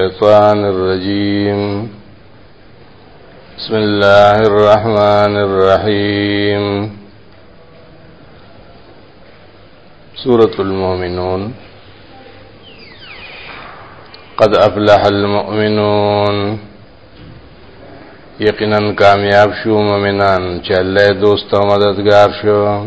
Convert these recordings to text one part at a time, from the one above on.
الشيطان الرجيم بسم الله الرحمن الرحيم سورة المؤمنون قد أفلح المؤمنون يقناً كامياب شو مؤمنان چې دوست او مددگار شو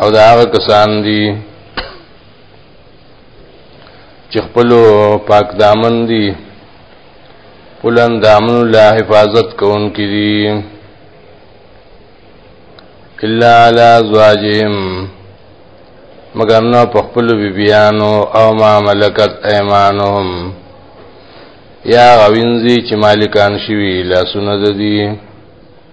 او دا هغه کسان دي چې خپل پاک دامن دي پلن دامن لا حفاظت کوونکي دي الا علی زواجهم مگر نو په خپل بیبیانو او ما ملکت ایمانهم یا غوینځي چې مالکان شوي لاسونه د دي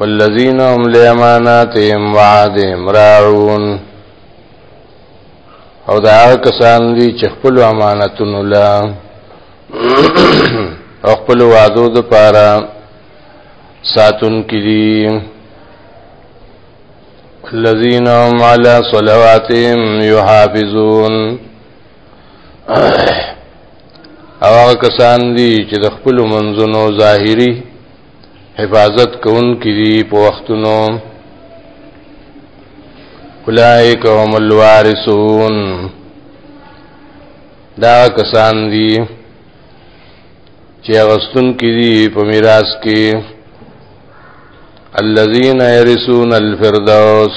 والذین هم لاماناتهم وعدهم راعون او دا هغه کسان دي چې خپل امانتونو لا او خپل وعدو د پاره ساتون کړي الذين هم على صلواتهم يحافظون او هغه کسان دي چې د خپل منځونو ظاهري حفاظت کوونکي دي په وختونو اولائک هم الوارثون دا کسان دي چې غستون کې دي په میراث کې الذين يرثون الفردوس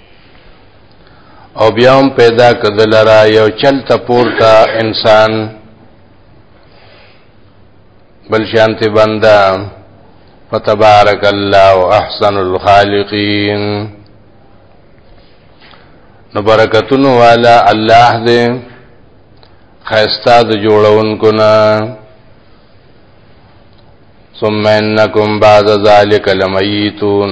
او بیا هم پیدا کدل را یو چل ته پورته انسان بل شانتی بنده فتبارک الله احسن الخالقین نو برکتونو والا الله دې خیستا د جوړونکو نه ثم انکم بعد ذلک لمیتون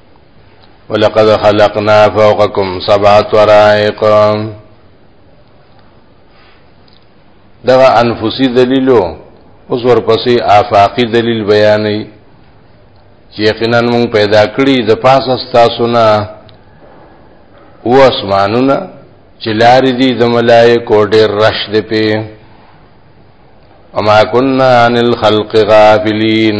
ولقد خلقنا فوقكم سبع طرائق دغه انفسي دلیلو اوس ورپسې آفاقی دلیل بیانې چې یقینا موږ پیدا کړی د پاسه تاسو نه او اسمانونه چې لارې دي د ملائکو ډېر رش دی په وما كنا عن الخلق غافلين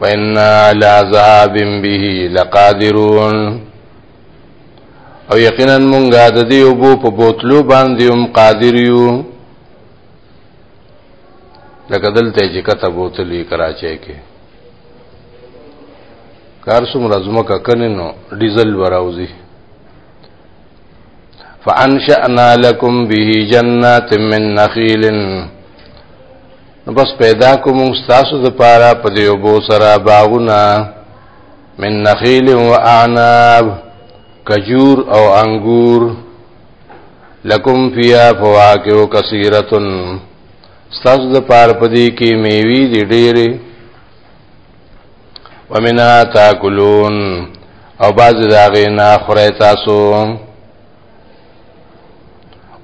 وإنا على عذاب به لقادرون او یقینا مونږه د دې وبو په بوتلو باندې هم قادر یو لکه دلته چې کته بوتلې کراچۍ کې کار څومره زمکه کنه نو ډیزل وراوځي فانشأنا لكم به جنات من نخيل نو بس پیدا کوم تاسو د پاره په دې وبو سره باغونه من نخیل و اعناب کجور او انګور لکم فیا فواکه کثیرتن تاسو د پاره په دې کې میوي دي ډېرې ومنها تاکلون او بعض داغې نه خورې تاسو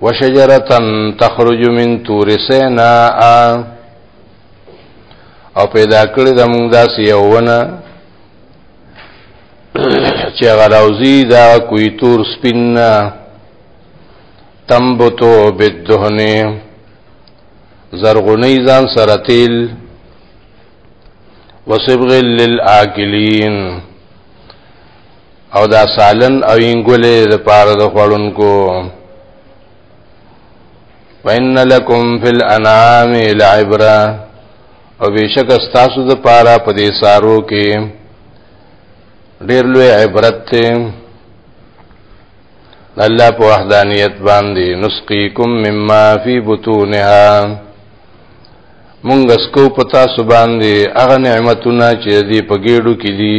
وشجرتن تخرج من تور سینا او پیدا کړی د موږ داسې یو ونه چې هغه راوځي دا کوی تور سپین تنبتو بالدهنه زرغونی ځان سره تیل وصبغ للآکلین او دا سالن او انګولې د پاره د خړونکو وان لکم فی الانعام لعبرا او بشک استاسو د پاره په دې سارو کې ډیر لوی عبرت ته الله په وحدانیت باندې نسقیکم مما فی بطونها مونږ سکو پتا سبان دی هغه نعمتونه چې دی په ګېډو کې دي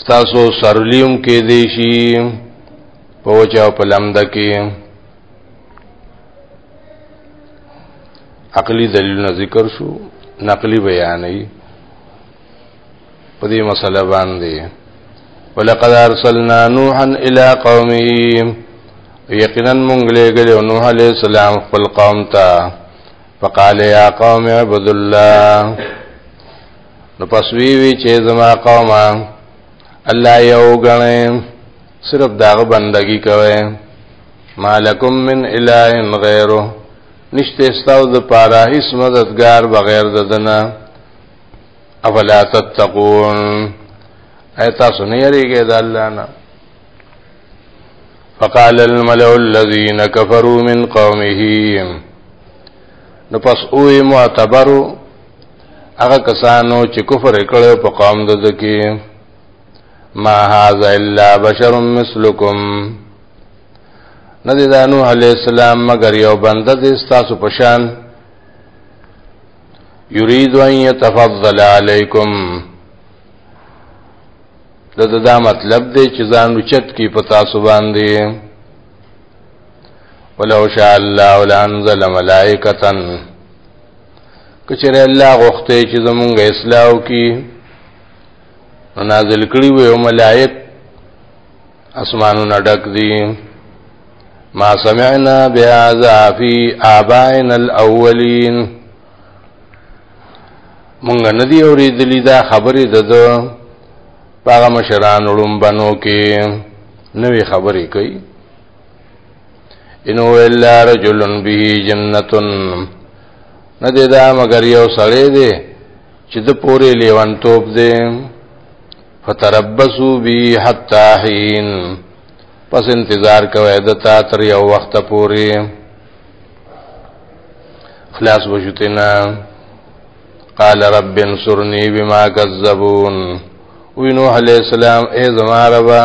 ستاسو سرلیوم کې دی شي په وچا په لمده کې عقلی دلیلونه ذکر شو نقلی بیانې په دې مسله باندې ولقد ارسلنا نوحا الى قومه یقینا مونږ لګل نوح علیہ السلام خپل قوم ته فقال يا قوم اعبدوا الله نو پس وی وی چې زما قومه الله یو غنې صرف داغه بندگی کوي مالکم من اله غیره نشته استاو د پاره هیڅ مددگار بغیر ددنه افلا تتقون ایتا سنیریږي د الله نه فقال الملأ الذين كفروا من قومه نو پس اوی معتبرو هغه کسانو چې کفر کړو په قوم د دکی ما هاذا الا بشر مثلکم ندی دا نوح علیہ السلام مگر یو بنده دی ستاسو پشان یرید ان یتفضل علیکم دا دا, دا مطلب دی چې ځان رچت کی پتا سو باندې ولو شاء الله لانزل ملائکتن کچره الله غوښته چې زمونږ اسلام کی نازل کړي وي او ملائک اسمانونه ډک دي ما سمعنا بهذا في آبائنا الاولين مونږ نه دی اورېدلې دا خبرې د دو پاغه مشران لومبنو کې نوې خبرې کوي ان هو الا رجل به جنته نه دی دا مگر یو سړی دی چې د پورې لیوانتوب دی فتربصوا به حتا حين پس انتظار کوي د تا تر یو وخت پورې خلاص وشتنا قال رب انصرني بما كذبون وینو علیہ السلام اے زما ربا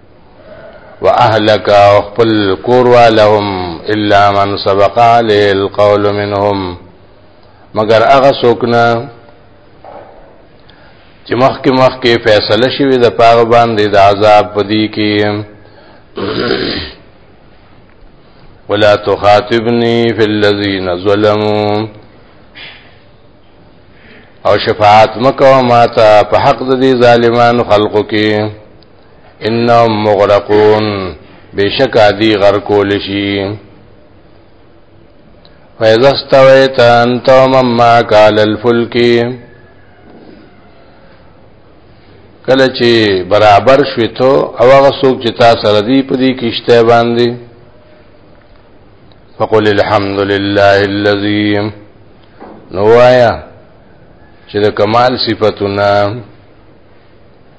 واهلك خپل کور والهم الا من سبق عليه القول منهم مگر هغه سوکنا چې مخکې مخکې فیصله شوی د پاغه باندې د عذاب پدی کې ولا تخاطبني في الذين ظلموا او شفاعت مکو ماته په حق د دې ظالمانو خلقو کې انهم مغرقون بشک ادي غر کول شي فاذا استويت انت ومن معك على الفلك کله چې برابر شوي ته او هغه څوک چې تا سره دی په دې کشته باندې فقل الحمد لله الذي نوایا چې د کمال صفاتونه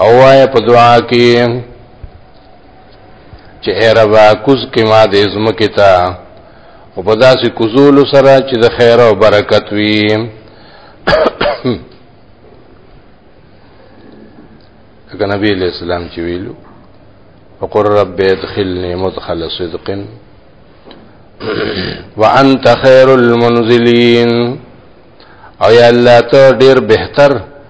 او وای په دعا کې چې اے رب کوز کې ما دې زمکه تا او په داسې کوزول سره چې د خیر او برکت وي اګه نبی علیہ السلام چې ویلو وقر رب ادخلني مدخل صدق وانت خير المنزلين او یا الله ته ډیر بهتر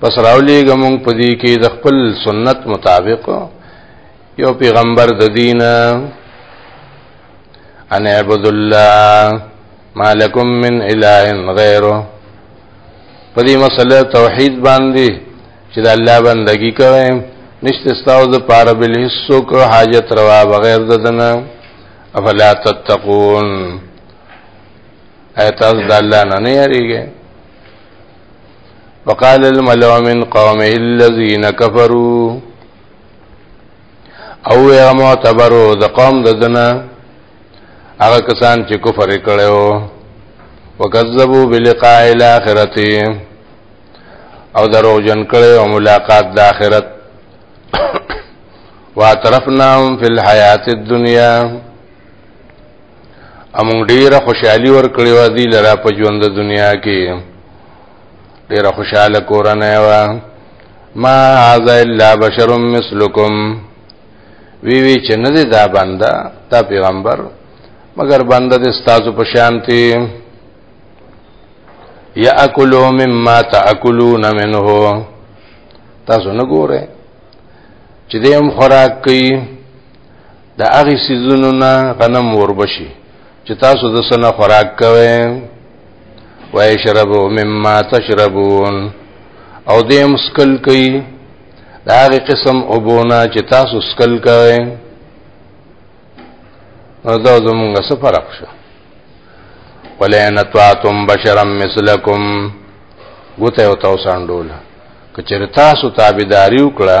پس راولېږه مونږ په دې کې د خپل سنت مطابق یو پیغمبر د دین ان عبد الله مالکم من اله غیره په دې مسله توحید باندې چې د الله بندگی کوي نشته ستاسو د پاره بل هیڅوک حاجت روا بغیر د دنه افلا تتقون ایت از د الله نه نه یریږي وقال الملأ من قومه الذين كفروا او یا معتبرو د قوم د دنا هغه کسان چې کفر کړو وکذبوا بلقاء الاخرته او درو جن کړو ملاقات د اخرت واعترفناهم فی الحیات الدنیا امون ډیره خوشحالي ور کړی و دی لرا په ژوند دنیا کې ډیره خوشاله کورنۍ و ما هذا الا بشر مثلکم وی وی چې نه دی دا بنده دا پیغمبر مگر بنده د استادو په شانتی یاکلوا مما تاکلون منه تاسو نه ګوره چې دیم خوراک کوي د هغه سيزونو نه غنم وربشي چې تاسو د سنه خوراک کوئ ويشربوا مما تشربون او دې مسکل کوي د هغه قسم اوبونه چې تاسو سکل کوئ نو دا زمونږ څه فرق شو ولئن اتعتم بشرا مثلکم ګوته او تاسو انډول کچر تاسو تابعداري وکړه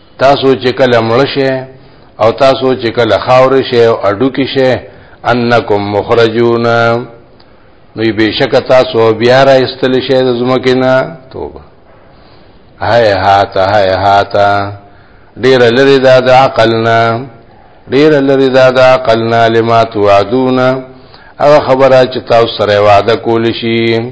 تاسو چې کله مړ شئ او تاسو چې کله خاور شئ او اډو کې شئ انکم مخرجون نو بشک تاسو بیا را استل شئ د زمکه نه توبه هاي هاتا هاي هاتا ډیر لري دا د عقلنا ډیر لري دا د عقلنا لما توعدون او خبره چې تاسو سره وعده کول شي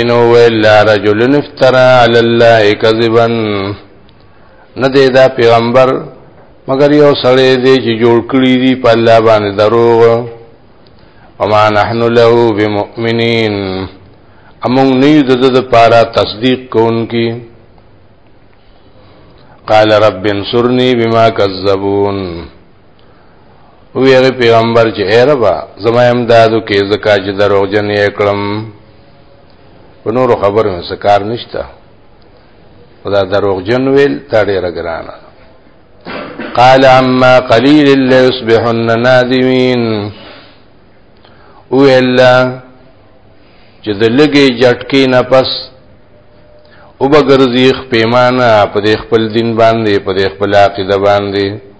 انو ویل رجل افترا علی الله کذبا نه دی دا پیغمبر مگر یو سړی دی چې جوړ کړی دی په الله باندې دروغ وما نحن له بمؤمنین امون نه د د پارا تصدیق کوونکی قال رب انصرني بما كذبون ویغه پیغمبر چې ایربا زما امدادو کې زکا چې دروغ جن یې کړم په نورو خبرو مې سکار نشته خدا دروغ جن ویل تا ډېر ګرانه قال عما قليل لا يصبحن نادمين ویلا چې د لګي جټکی نه پس او بغرزیخ پیمانه په خپل دین باندې په خپل عقیده باندې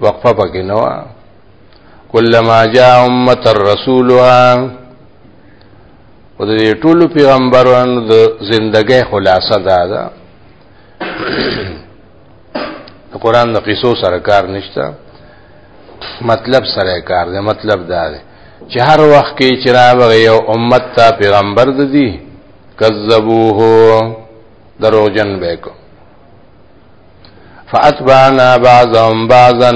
وقفه پکې نه و کلمہ جاء امه الرسولها او د ټول پیغمبرانو د زندګۍ خلاصه دا ده د قران د قصو سره کار نشته مطلب سره کار دی مطلب دا دی چې هر وخت کې چې راغی یو امت ته پیغمبر د دي کذبوه دروغجن به کو فاتبعنا بعضهم بعضا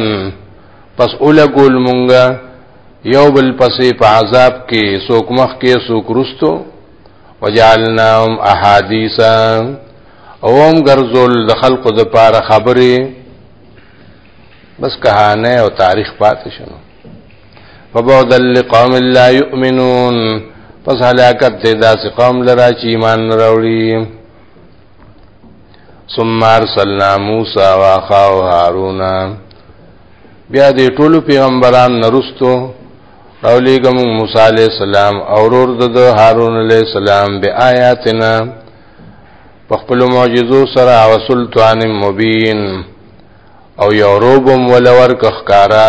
پس اولګول مونږه یو بل پسې په عذاب کې سوک مخ کې سوک رستو وجعلناهم احادیثا اوم ګرځول د خلقو د پاره خبرې بس کهانه او تاریخ پاتې شنو فبعد لقوم لا يؤمنون پس هلاکت دې داسې قوم لرا چې ایمان نه راوړي ثم ارسلنا موسی واخاه هارون بیا دې ټولو پیغمبران نرستو او لګم موسی علی السلام او ورور د هارون علی السلام به آیاتنا په خپل معجزو سره او سلطان مبین او یوروبم ولور کخکارا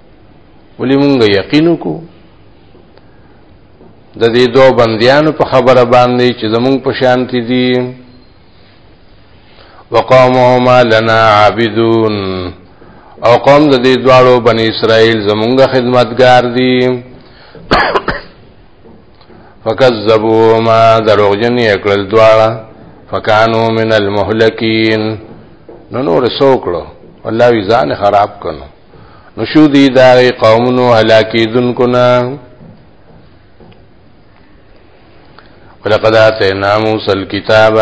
ولی مونږ یقین کو د دې دوه بندیانو په خبره باندې چې زمونږ په شان کې دي وقومهما لنا عابدون او قوم د دې دواړو بنی اسرائیل زمونږ خدمتگار دي فکذبوهما دروغجن یې کړل دواړه فکانو من المهلکین نو نور سوکړو الله وی ځان خراب کړو نشو دی داغی قومنو حلاکی دن کنا ولقد آتینا موسی الكتاب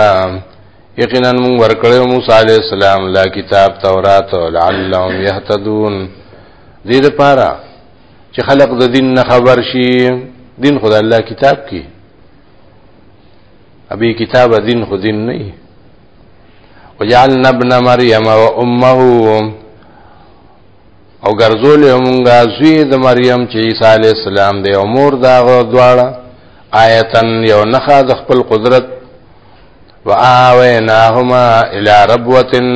یقینا من ورکړو موسی علی السلام لا کتاب تورات لعلهم يهتدون دې لپاره چې خلق د دین نه خبر شي دین خدای الله کتاب کې ابي کتاب دین خو دین نه وجعلنا ابن مریم و امه او ګرځول موږ زوی د مریم چې عیسی علی السلام دی او مور دا دواړه آیتن یو نخا د خپل قدرت واویناهما الی ربوتن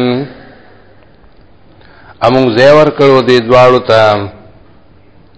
امون زیور کړو دی دواړو ته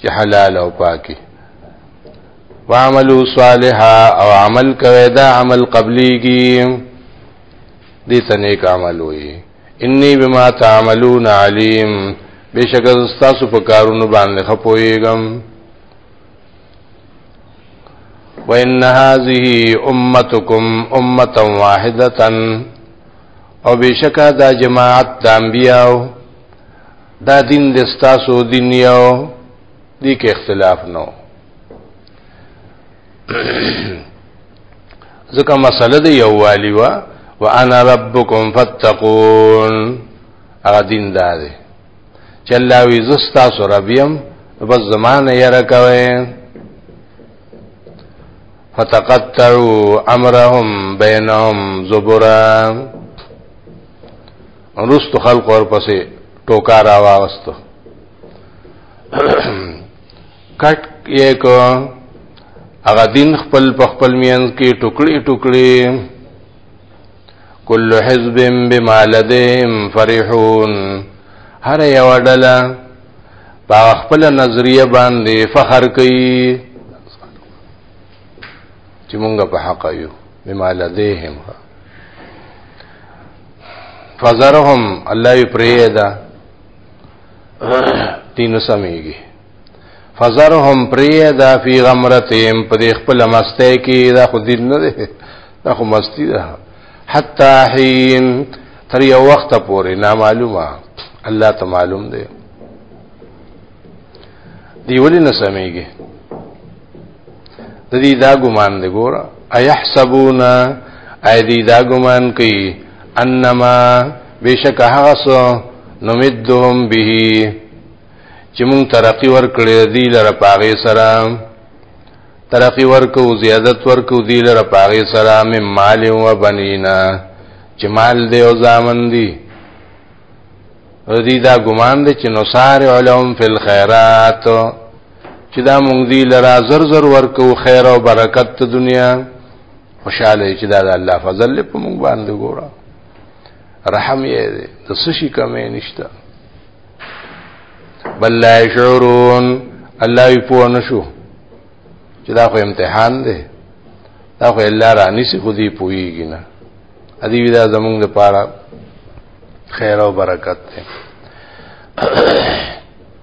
چې حلال او پاکي وعملوا صالحا او عمل کوي دا عمل قبليږي دې سنې عمل وي اني بما تعملون عليم بشک تاسو په کارونو باندې خپويږم وان هذه امتكم امه واحده او بشکا دا جماعت د انبیاو دا دین د ستاسو دین یو دی کې اختلاف نو ځکه مسله دی یو والی وا وانا ربکم فتقون هغه دین دا دی چې الله وی زستا سره بیم بس زمانه یې راکوي فتقطعوا امرهم بينهم زبرا رستو خلق ورپسې ټوکا را واغستو کټ یې کو هغه دین خپل په خپل مینز کې ټوکړي ټوکړي کل حزب بما لديهم فرحون هر یو ډله په خپل نظریه باندې فخر کوي چې مونږ په حق یو بما لديهم فزرهم الله یې پرېدا تین سمېږي فزرهم پرېدا فی غمرتهم په دې خپل مسته کې دا خو دین نه ده دا خو مستی ده حتا حين تر یو وخت پورې نامعلومه الله ته معلوم دی دی ولې نه سمېږي د دې دا ګمان دی ګور ايحسبون اي دې دا ګمان کوي انما بشک هغه سو نمدهم به چې مونږ ترقی ورکړې دي لره پاغه سره ترقی ورکو زیادت ورکو دي لره پاغه سره مې مال او بنینا چې مال دې او زامن دي دې دا ګمان دي چې نو سار علوم فی الخيرات چې دا مونږ دی لرا زر زر ورکو خیر او برکت ته دنیا خوشاله چې دا د الله فضل په مونږ باندې ګوره رحم یې دی د سشي کمې نشته بل لا شعورون الله یې پوه نشو چې دا خو امتحان دی دا خو الله را نسی خو دی پوهیږي نه ادي ودا زمونږ د پاره خیر او برکت دی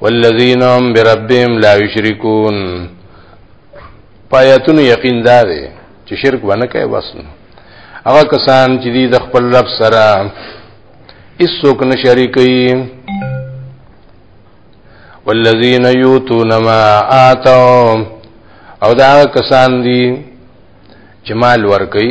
والذین هم بربهم لا یشرکون پایتونو یقین دا دی چې شرک ونه کوي بس نو هغه کسان چې دی د خپل رب سره هیڅوک نه شریکي والذین یوتون ما آتوا او دا کسان دي چې مال ورکي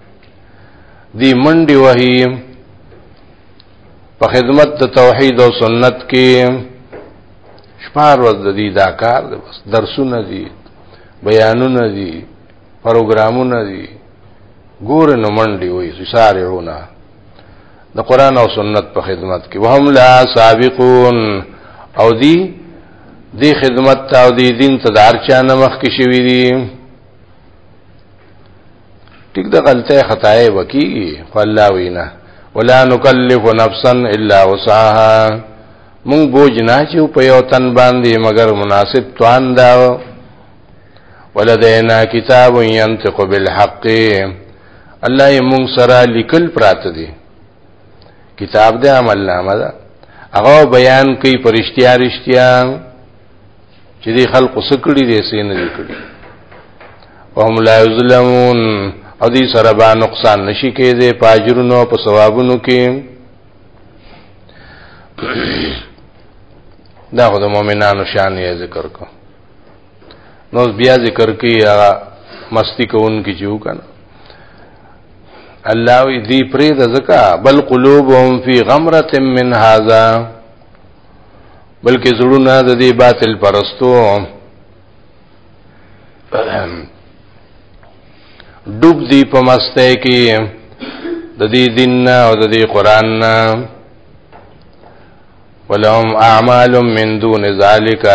دی منډي وهي په خدمت د توحید او سنت کې شپار ورځ د دې دا کار دی بس درسونه دي بیانونه دي پروګرامونه دي ګور نه منډي وي سارعونه د قران او سنت په خدمت کې وهم لا سابقون او دی دی خدمت او دی دین تدار چا نمخ کې شوی دی ټیک د غلطه خدای وکی خو الله وینا ولا نکلف نفسا الا وسعها مون بوج نه چې په یو تن باندې مگر مناسب توان دا ولدینا کتاب ينطق بالحق الله یې مون سره لیکل پراته دي کتاب دې عمل نامه ده هغه بیان کوي پرشتیا رشتیا چې دې خلق سکړي دې سین دې کړي وهم لا یظلمون او دې سره با نقصان نشي کېږي پاجرونو په ثوابونو کې دا خو د مؤمنانو شان یې ذکر کو نو بیا ذکر کوي هغه مستی کوونکی چې وکنه الله دې پرې د زکا بل قلوبهم فی غمرة من هذا بلکې زړونه د دې باطل پرستو ډوب دی په مسته کې د دې دین نه او د دې قران نه ولهم اعمال من دون ذالک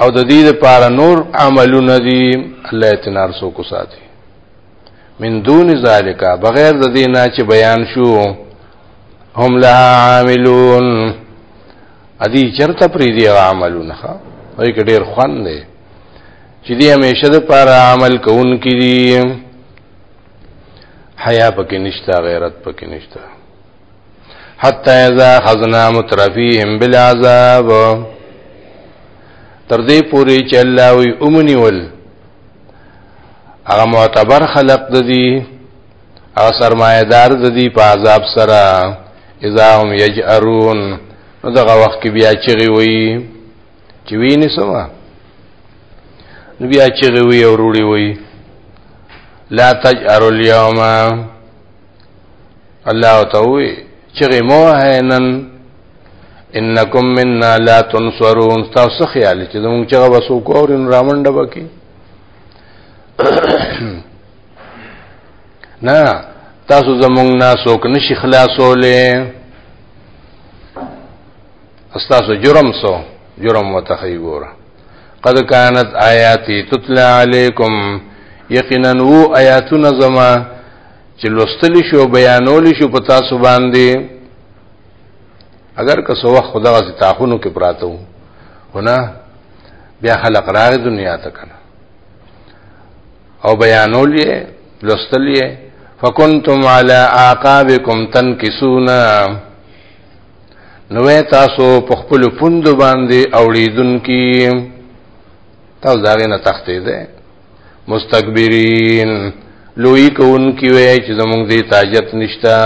او د دې لپاره نور عملونه دي الله تعالی سو کو ساتي من دون ذالک بغیر د دې نه چې بیان شو هم لا عاملون ادي چرته پری دی عملونه وای کډیر خوان دی چې دی همیشه د پر عمل کوونکې دي حیا پکې نشتا غیرت پکې نشتا حتا اذا خزنا مترفیهم بالعذاب تر دې پوری چې الله وي اومنیول هغه معتبر خلق د دي او سرمایدار د دي په عذاب سره اذا هم یجرون نو دغه وخت کې بیا چغي وي چې ویني سما نو بیا چغي وي او وروړي وي لا تجروا اليوم الله تعالی چې مو هنن انکم منا لا تنصرون تاسو خیال چې موږ چې وسو کورن رامنډ بکی نه تاسو زمونږ نه سوک نشي خلاصولې استاسو جرم سو جرم وتخی ګوره قد كانت آیاتی تتلى علیکم یقینا وو آیاتنا زما چې لوستل شي او بیانول شي په تاسو باندې اگر که سو وخت خدا غزي تاخونو کې پراته وو هونه بیا خلق راغ دنیا ته کنه او بیانول یې لوستل یې فکنتم علی اعقابکم تنکسون نو تاسو په خپل پوند باندې اوړیدون کې تاسو دا غنه تختې ده مستكبرين لوی کون کی وی چې زمونږ دې تاجت نشتا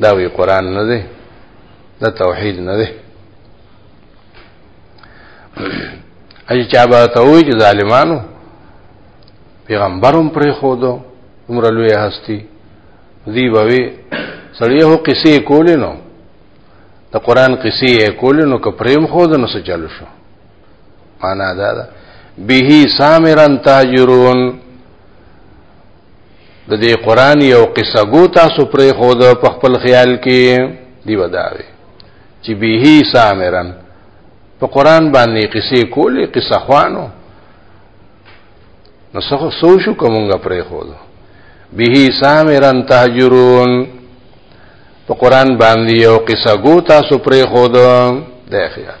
دا وی قران نه دی دا توحید نه دی اجي چا به ته وی چې ظالمانو پیغمبرم پرې خو دو عمر لوی هستی دی بوي سړی هو قصې کولې نو د قران قصې کولې نو که پریم خو د نو سچلو شو معنا دا ده به سامرن تاجرون د دې قران یو قصه ګو تاسو پرې خو د خپل خیال کې دی وداوي چې به سامرن په قران باندې قصې کولې قصه خوانو نو څه سو شو کومګه پرې خو ده به سامرن تهجرون په قران باندې یو قصه ګو تاسو پرې خو ده د خیال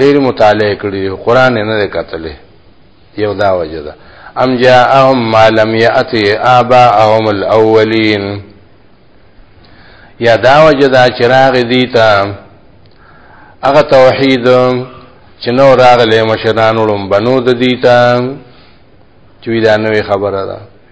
ډېر مطالعه کړی قرآن نه دی کتلی یو دا وجه ده ام جاءهم ما لم یأتی آباءهم الاولین یا دا وجه ده چې راغی دی ته هغه توحید چې نو راغلی مشرانو لومبنو د دی ته چې دا نوې خبره ده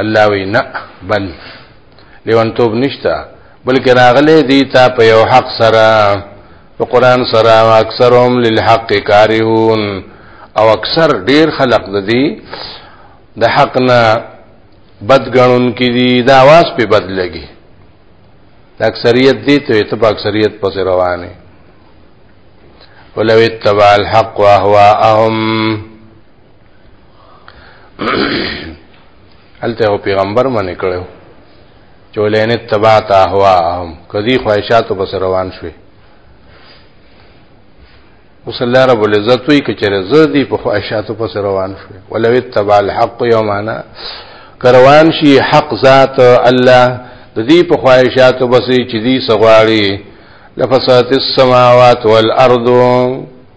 الله وی نه بل لیونتوب نشتا بلکې راغلې دی تا په یو حق سره په قران سره اکثرهم للحق کارهون او اکثر ډیر خلق د دې د حق نه بدګنون کې دي دا واس په بد لګي د اکثریت دي ته ته په اکثریت پس روانه ولو اتبع الحق واهواهم الته او پیغمبر باندې کړو چولین تبعت اهواهم کدی خواهشات بس روان شوي اوس الله رب العزت وی کچره زدی په خواهشاتو پس روان شو ولو تبع الحق یومانا کروان شي حق ذات الله د دې په خواهشاتو بس چې دې سغواړي لفسات السماوات والارض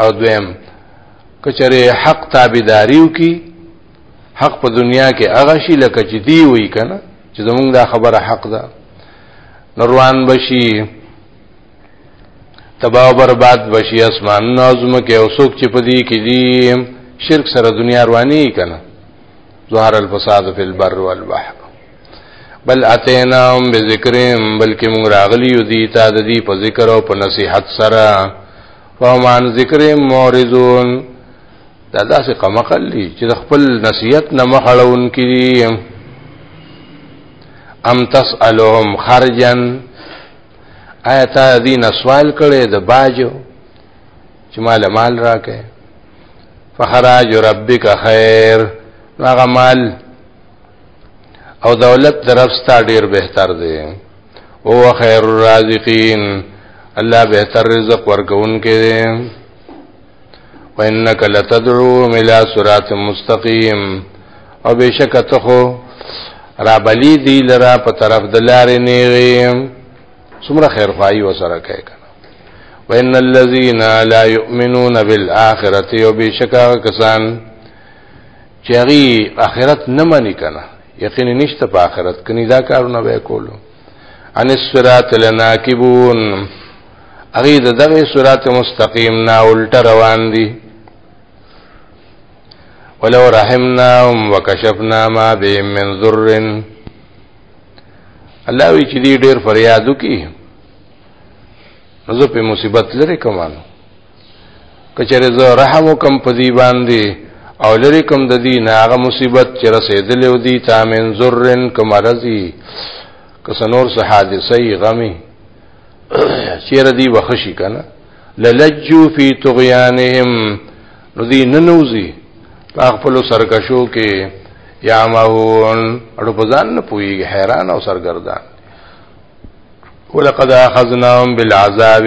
او دویم کچره حق تابعداریو کی حق په دنیا کې هغه شي لکه چې دی وی کنه چې زمونږ دا خبره حق ده نروان بشي تباہ و برباد بشي اسمان نازم کې او څوک چې پدی کې دي شرک سره دنیا رواني کنه ظهر الفساد فی البر والبحر بل اتینام بذکرهم بلکې موږ راغلی یو دی تا د دې په ذکر او په نصیحت سره فهم عن ذکرهم معرضون دا داسې قمقل دي چې د خپل نصیحت نه مخړون کړي ام تسالهم خرجا آیت دین سوال کړي د باجو چې مال مال راکې فخراج ربک خیر هغه مال او دولت طرف ستا ډیر بهتر دی او خیر الرازقین الله بهتر رزق ورکوونکی دی وانك لتدعو الى صراط مستقيم او بشک ته خو را بلی دی لرا په طرف د لارې نیغي څومره خیر خوایي وسره کوي کنه وان الذين لا يؤمنون بالاخره او بشک کسان چې هغه آخرت نه مانی کنه یقین نشته په آخرت کې نه دا کارونه وکول ان الصراط لناکبون هغه د دغه صراط مستقیم نه الټ روان دي ولو رحمناهم وكشفنا ما بهم من ذر الله وی چې دې ډېر فریادو کې نو زه په مصیبت لري کومانو کچره زه رحم وکم په دی باندې او لری کوم د دین هغه مصیبت چې رسیدلې و دي تا من ذرن کوم رضی کسنور سه حادثه غمی چیر دی وخشی کنه للجو فی طغیانهم نو دی ننوزی خپل سرکشو کې یا ماهون اړو پزان نه پوي حیران او سرګردان ولقد اخذناهم بالعذاب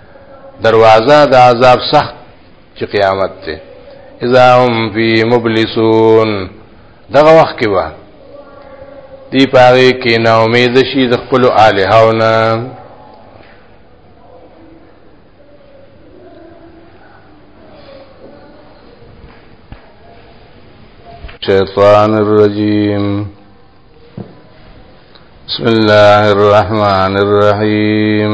دروازه د عذاب سخت چې قیامت ته اذا هم فی مبلسون دغه وخت کې وا دی پاره کې نا امید شي د خپل الہونه الشيطان الرجيم بسم الله الرحمن الرحيم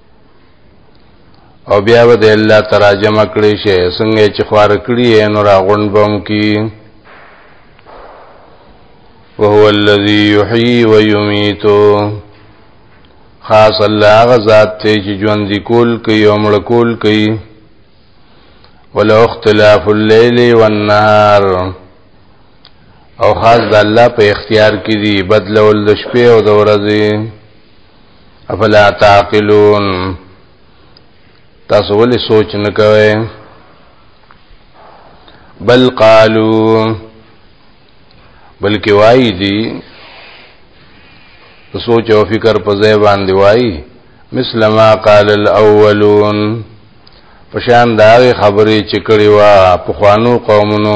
او بیا به د الله تراجم کړی شي څنګه چې خوار کړی نو را غون بم کی وهو الذي يحيي ويميت خاص الله غزاد ته چې ژوند دی کول کوي او مړ کول کوي ولو اختلاف الليل والنهار او خاص د الله په اختیار کې دی بدلول د شپې او د ورځې افلا تعقلون تاسو ولې سوچ نه کوئ بل قالو بلکې وای دي سوچ او فکر په ځای باندې وای مثل ما قال الاولون پشان دا خبرې چې کړي وا په خوانو قومونو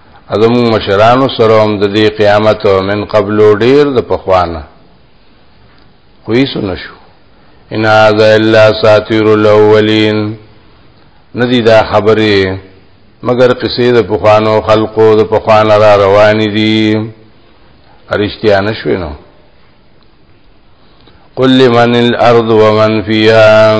ازم مشرانو سره هم د دې قیامت من قبل ډیر د پخوانه خویس نشو ان هذا الا ساتیر الاولین ندی دا خبره مگر قصې د پخوانو خلقو د پخوانه را روان دي ارشتیا نشوي نو قل لمن الارض ومن فيها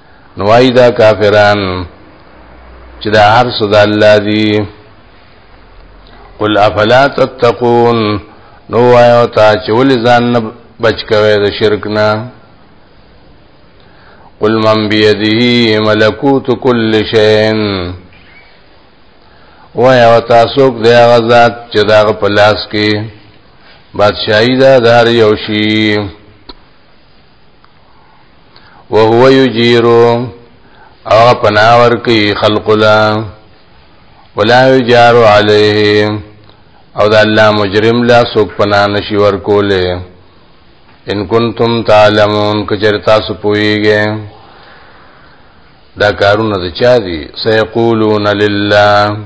نوای دا کافران چې دا هر څه د الله دی قل افلا تتقون نو وایو تا چې ولې ځان نه بچ کوي د شرک نه قل من بيده ملکوت كل شيء وایو تا څوک دی هغه ذات چې دا په لاس کې بادشاہي دا دار یو شي وهو یجیرو او پناور کی خلق لا ولا یجار علیه او د الله مجرم لا سوک پنا نشي ورکوله ان کنتم تعلمون کچر تاسو پوئیږئ دا کارونه د چا دي سيقولون لله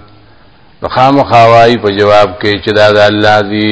نو خامخواي په جواب کې چې دا د الله دی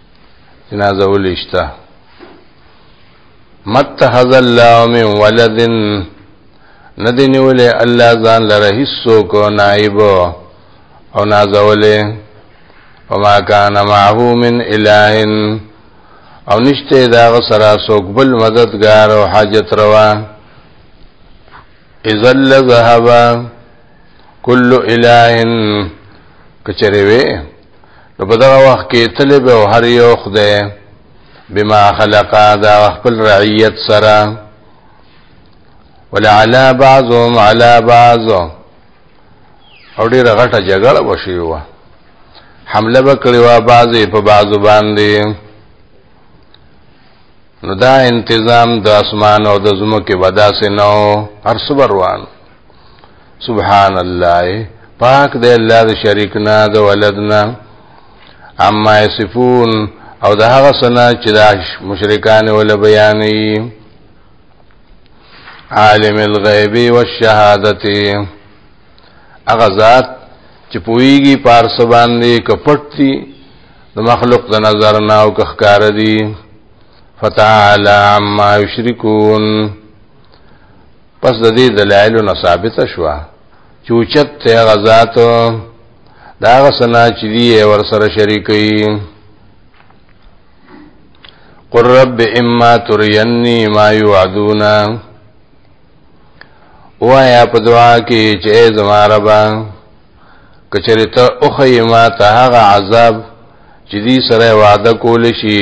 جنازه ولشته متحذ الله من ولد ندی نیولې الله ځان لره هیڅو کو نائب او نازولې وما كان معه من اله او نشته دا غسرا سوک بل مددگار او حاجت روا اذا لذهب كل اله کچره وی نو په دغه وخت کې تلې به هر یو خدای بما خلق دا خپل رعیت سره ولعلا بعضهم على بعض او ډیره غټه جګړه وشي و حمله وکړي وا بعضې په بعضو باندې نو دا انتظام د اسمان او د زمکه وداسې نو هر صبر وانه سبحان الله پاک دی الله د شریک نه د ولد نه اما یصفون او د هغه سنا چې د مشرکان ول بیانې عالم الغیب والشهادت هغه ذات چې پویږي پارس باندې کپټ دي د مخلوق د نظر نه او کخکار دي فتعالى عما يشركون پس د دې دلایل نه ثابت شوه چې اوچت ته غزات دا غسنا چې دی ور سره شریکي قر رب اما ترینی ما یعدونا وایا په دعا کې چې زما ربا کچری ته اوخی ما ته هغه عذاب چې دې سره وعده کول شي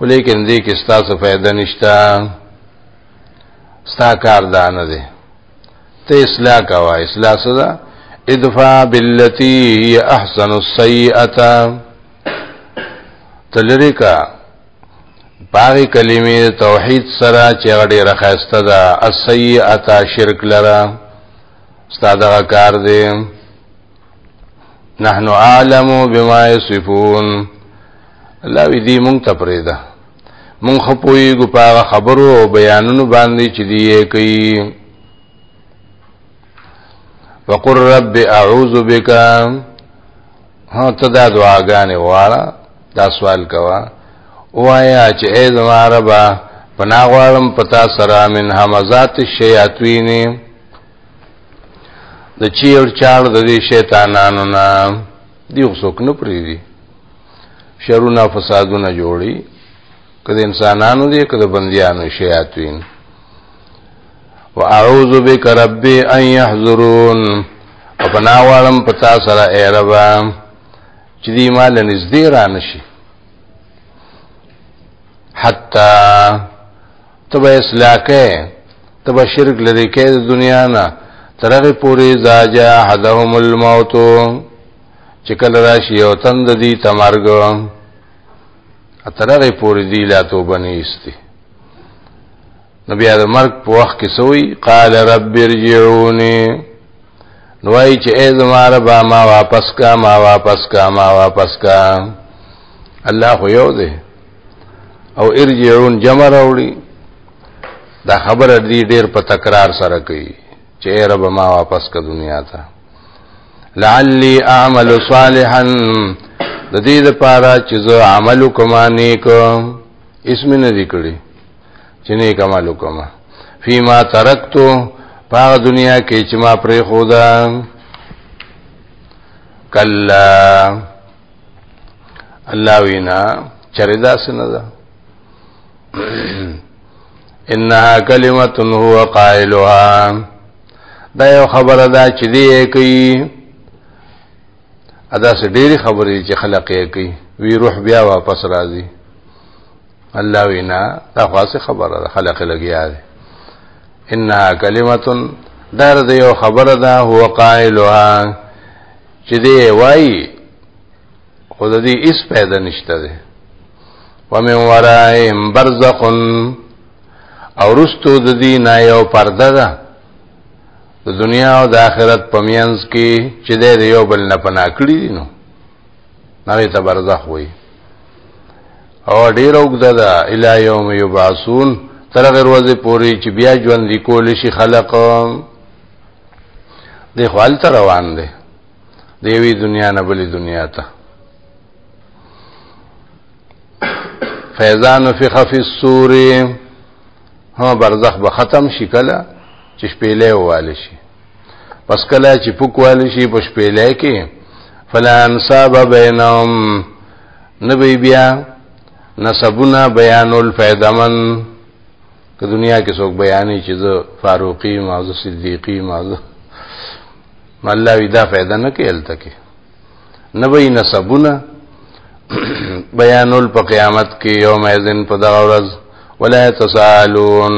ولیکن دې کې ستاسو فائدہ نشته ستا کار دا نه دی ته اصلاح کوا اصلاح سره ادفع بالتي هي احسن السيئه تلری کا پاغي کلمې توحید سره چې غړي راخسته ده السيئه شرک لره استاد کار دی نحنو عالم بما يصفون الله وی دی مونږ ته پرېدا مونږ خپوي ګو په خبرو او بیانونو باندې چې دی یې کوي وقر رب اعوذ بک ها ته دا دعاګانې واړه دا سوال کوا وایا چې اے زما رب پناه غواړم پتا سره من همزات الشیاطین د چیړ چاړ د دې شیطانانو نه دی خو څوک نه پری دی شرونه فسادونه جوړي کله انسانانو دي کله بنديانو شیاطین واعوذ بک ربي ان يحضرون اپنا والم پتا سره اے ربا چې دی مال نږدې را نشي حتا ته به اصلاح کې ته به شرک لري کې د دنیا نه ترغه پوری زاجا حدهم الموت چې کله راشي او تند دي تمرګ اترغه پوری دی لا توبه نه ایستي نبی د مرګ په وخت کې سوی قال رب ارجعوني نوای چې ای زما رب ما واپس کا ما واپس کا ما واپس کا الله خو یو دی او ارجعون جمع راوړي دا خبره دی ډیر په تکرار سره کوي چې رب ما واپس کا دنیا ته لعلی اعمل صالحا د دې لپاره چې زه عمل کوم نیک اسم نه ذکرې چې نیک عمل کوم فيما ترکتو په دنیا کې چې ما پرې خودا کلا الله وینا چرې دا سنه ده انها کلمه هو قائلها دا یو خبره ده چې دی کوي ادا سه ډېری خبرې چې خلق یې کوي وی روح بیا واپس راځي الله وینا دا خاصه خبره ده خلق لګیا دی انها کلمه دا یو خبره ده هو قائلها چې دی وای خو د دې اس پیدا نشته ده ومن ورائهم برزخ او رستو د دې نه یو پرده ده د دنیا او د آخرت پمینس کې چې د یو بل نه پنا کړی نو نغی ته برزخ وای او ډیر وګدا ده الی یوم یبعثون تر غیر ورځې پوری چې بیا ژوند کول شي خلق دی خو هلته روان دی د یوې دنیا نه بلې دنیا ته فیضان فی خف السور ها برزخ به ختم شي کله چې شپېلې واله شي پس کله چې پوک واله شي په شپېلې کې فلا انصاب بینهم نبی بیا نسبنا بیان الفیدمن که دنیا کې څوک بیانې چې زه فاروقی ما زه صدیقی ما زه الله وی دا فائدہ نه کوي الته کې نه به نسبونه بیانول په قیامت کې یوم اذن په دغه ورځ ولا تسالون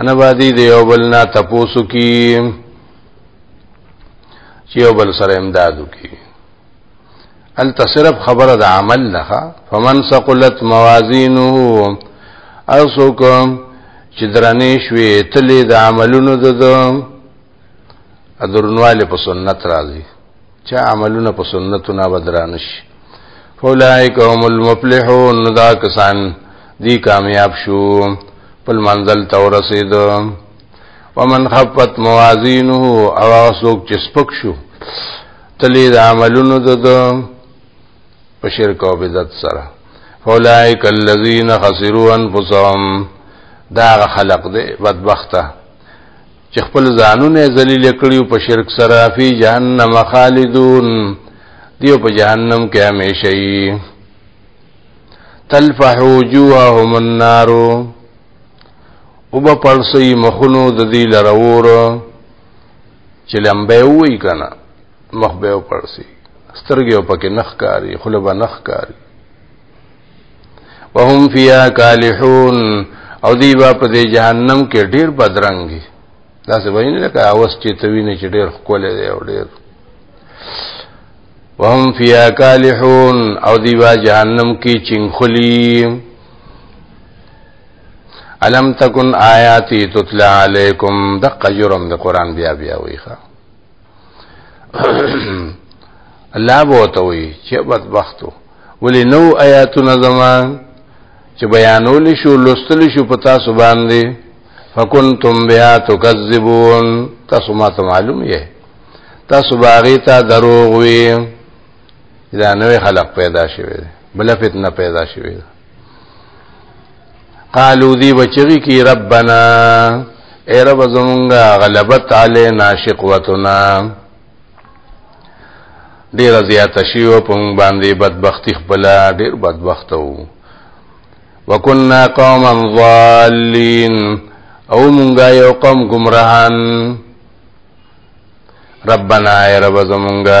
انا بادی دی یو بل نه تپوسو کی چې یو بل سره امدادو کی التصرف خبره د عمل لخه فمن ثقلت موازینه اسوکم چې درنې شوې تلې د عملونو د درنواله په سنت راځي چې عملونه په سنتو نه بدرانش فولائک هم المفلحون دا کسان دی کامیاب شو په منزل تورسید ومن خفت موازینه او اسوک چې سپک شو تلی د عملونو د په شرک او بدعت سره فولائک الذین خسروا انفسهم دا خلق دې بدبخته چې خپل ځانونه ذلیل کړي په شرک سره فی جهنم خالدون دیو په جهنم کې همیشه یي تلفح وجوههم النار وب پړسي مخونو د دې لرور چې لمبه وی کنه مخ به پړسي سترګې په کې نخ کاری خله به نخ کاری وهم فیا کالحون او دی با په دې جهنم کې ډیر بدرنګي دا څه وایي نه لکه اوس چې توی نه چې ډیر خپل دی او ډیر وهم فیا کالحون او دی با جهنم کې چنخلی الم تکن آیاتی تتلا علیکم دق جرم د قران بیا بیا ویخه الله بو ته وی چې بدبختو ولی نو آیاتنا زمان چې بیانول شو لوستل شو په تاسو باندې فکنتم بها تکذبون تاسو ما ته معلوم یې تاسو باغی ته دروغ وی دا نوې خلق پیدا شوی بل فتنه پیدا شوی قالو دی بچوی کی ربنا اے رب زمونږه غلبت علینا شقوتنا ډیر زیات شیو په مونږ باندې بدبختی خپل ډیر بدبخت وو وکنا قوما ضالین او مونږه یو قوم گمراهان ربنا ای رب زمونږه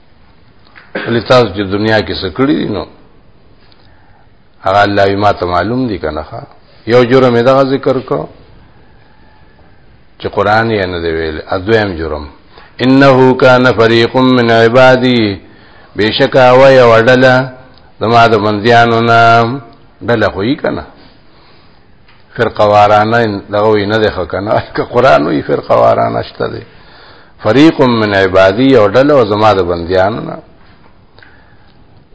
ولې تاسو چې دنیا کې څه کړي دي نو هغه الله یې ما ته معلوم دي کنه یو جرم یې دغه ذکر کو چې قران یې نه دی ویل اځویم جرم انه کان فریق من عبادی بشکا و یو ډله زما د بندیانو نه ډله خو یې کنه فرقه وارانه دغه وی نه ده خکنه که قران وی فرقه وارانه شته ده فريق من عبادي او ډله او زما د بنديانو نه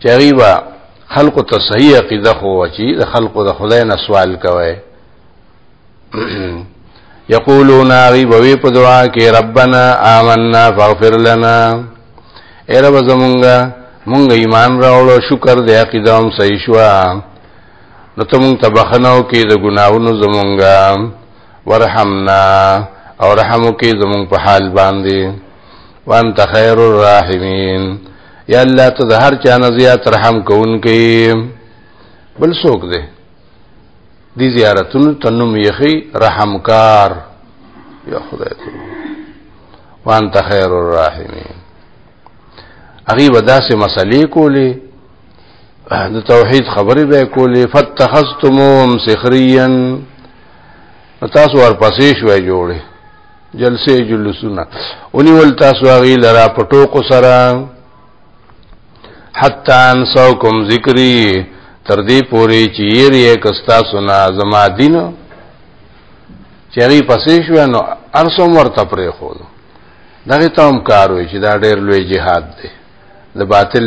چغيبا خلق ته صحیح عقیده خو وچی د خلق د خدای نه سوال کوي یقولون غیب وی په دعا کې ربنا آمنا فاغفر لنا اے رب زمونږه مونږ ایمان راوړو شکر دې عقیده هم صحیح شوه نو ته مونږ ته بخنه وکې د ګناهونو زمونږه ورحمنا او رحم وکې زمونږ په حال باندې وانت خیر الراحمین یا الله ته د هر چا نه زیات رحم کوونکې بل څوک دی دی زیارتونو تنم یخی رحمکار یا خدای ته وانت خیر الراحمین هغه وداسه مسلې کولې د توحید خبرې به کولې فتخستموهم سخريا تاسو ورپسې شوې جوړې جلسې جلسونه اونې ول تاسو هغه لرا پټو کو سره حتا انسوکم ذکری تر دې پوري چې یې کستا سنا زما دین چې هغه پسې شو نو ارسم ورته پرې خو دغه تام کار وي چې دا ډېر لوی جهاد دی د باطل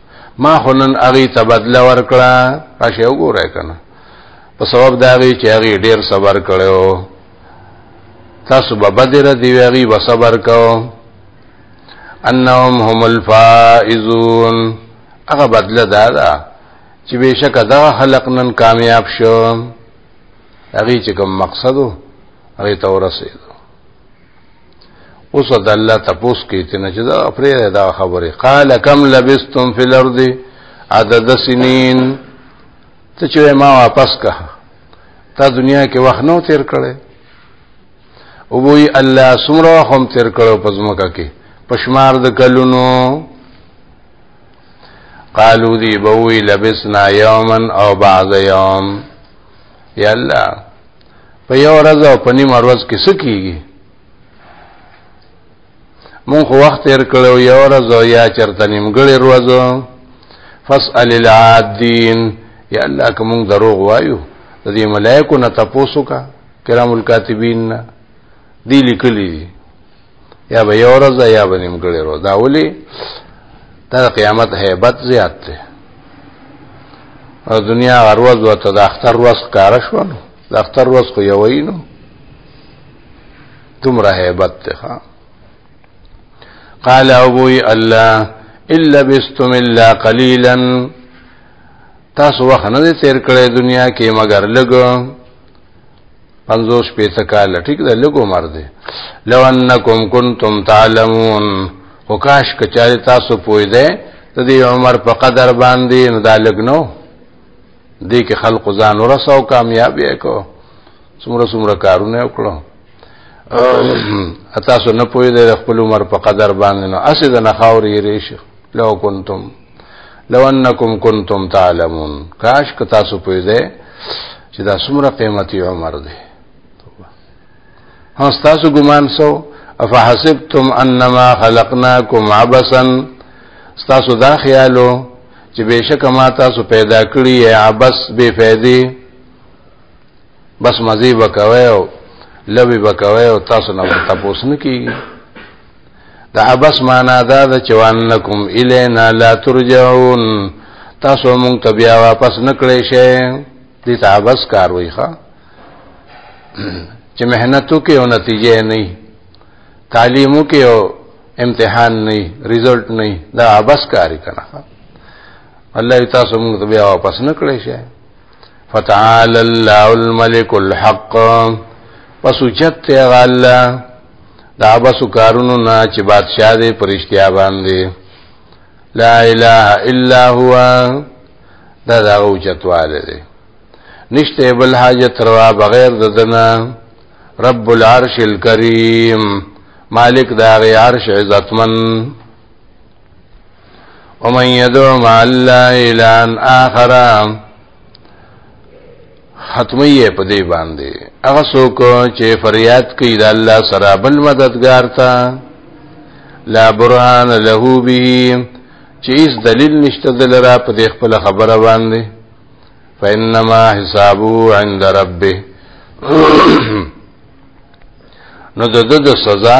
ما خو نن هغه ته بدله ورکړه راشه وګورای کنه په سبب دا غي چې هغه ډیر صبر کړو تاسو به بدر دی ویږي و صبر کو انهم هم الفائزون هغه بدله دا ده چې بشک دا خلق نن کامیاب شو هغه چې کوم مقصدو هغه تورسید اوس د الله تپوس کوي چې نه چې دا پرې دا خبره قال کم لبستم فی الارض عدد سنین ته چې ما واپس کا تا دنیا کې وخت نو تیر کړي او وی الله سمره هم تیر کړو پزماکه کې پشمار د کلونو قالو دی بوی لبسنا یوما او بعض یوم یا الله په یو ورځ او په نیمه ورځ کې څه کیږي مونږ خو وخت تیر کړو یو ورځ او یا چرته نیمګړې ورځ فاسأل العادین یا الله که مونږ دروغ وایو د دې ملائکو نه تاسو کا کرام الکاتبین نه دی لیکلی دي یا به یو ورځ یا به نیمګړی ورځ دا ولي دا قیامت هیبت زیات دی او دنیا ورځ ورته د اختر ورځ کار شو نو د اختر ورځ خو یو وینو تمره هیبت ته قال ابوي الله الا بستم الا قليلا تاسو وخت نه تیر کړی دنیا کې مگر لګو پنځوس پېته کال ټیک ده لګو مر دی لو انکم کنتم تعلمون وکاش کچاري تاسو پوي ده د دې عمر په قدر باندې نو دا لګنو دې کې خلق ځان ورسو کامیاب یې کو څومره څومره کارونه وکړو تاسو نه پوي ده خپل عمر په قدر باندې نو اسې د نه خاورې ریشه لو کنتم لو انکم کنتم تعلمون کاش که تاسو پوه دی چې دا څومره قیمتي عمر دی هو تاسو ګمان سو افحسبتم انما خلقناکم عبثا تاسو دا خیالو چې بهشکه ما تاسو پیدا کړی یا عبث بے فائدې بس مزي بکوي او لوي بکوي او تاسو نه تاسو نه کیږي دا عبس معنا دا ده چې وانکم الینا لا ترجعون تاسو مونږ ته بیا واپس نکړې شئ دې ته عبس کار وای ښا چې مهنتو کې او نتیجه نه تعلیمو کې او امتحان نه رزلټ نه دا عبس کاری کنه الله تاسو مونږ ته بیا واپس نکړې شئ فتعال الله الملك الحق پس اوچت ته هغه الله دا بسو کارونو نه چې بادشاہ دې پرشتیا باندې لا اله الا هو دا دا اوچتواله دې نشته بل حاجت روا بغیر د دنا رب العرش الكريم مالک دا غي عرش عزتمن ومن يدعو مع الله الى اخر ختمي په دې باندې هغه څوک چې فریاد کوي د الله سره بل مددگار ته لا برهان له به چې هیڅ دلیل نشته دلرا په دې خپل خبره باندې فإنما حسابه عند ربه نو د د سزا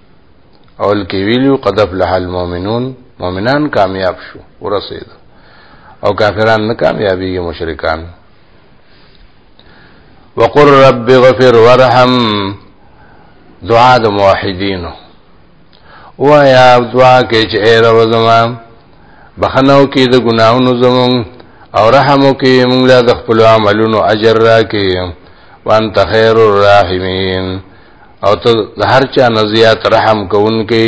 اول کې ویلو قد افلح المؤمنون مؤمنان کامیاب شو ورسید او کافران نه کامیابیږي مشرکان وقر رب غفر ورحم دعا د موحدین وایا دعا کې چې اے رب زما بخنو کې د ګناہوں زمون او رحم کې موږ له خپل عملونو اجر راکې وانت خیر الرحیمین او ته هر چا نه زیات رحم کوونکی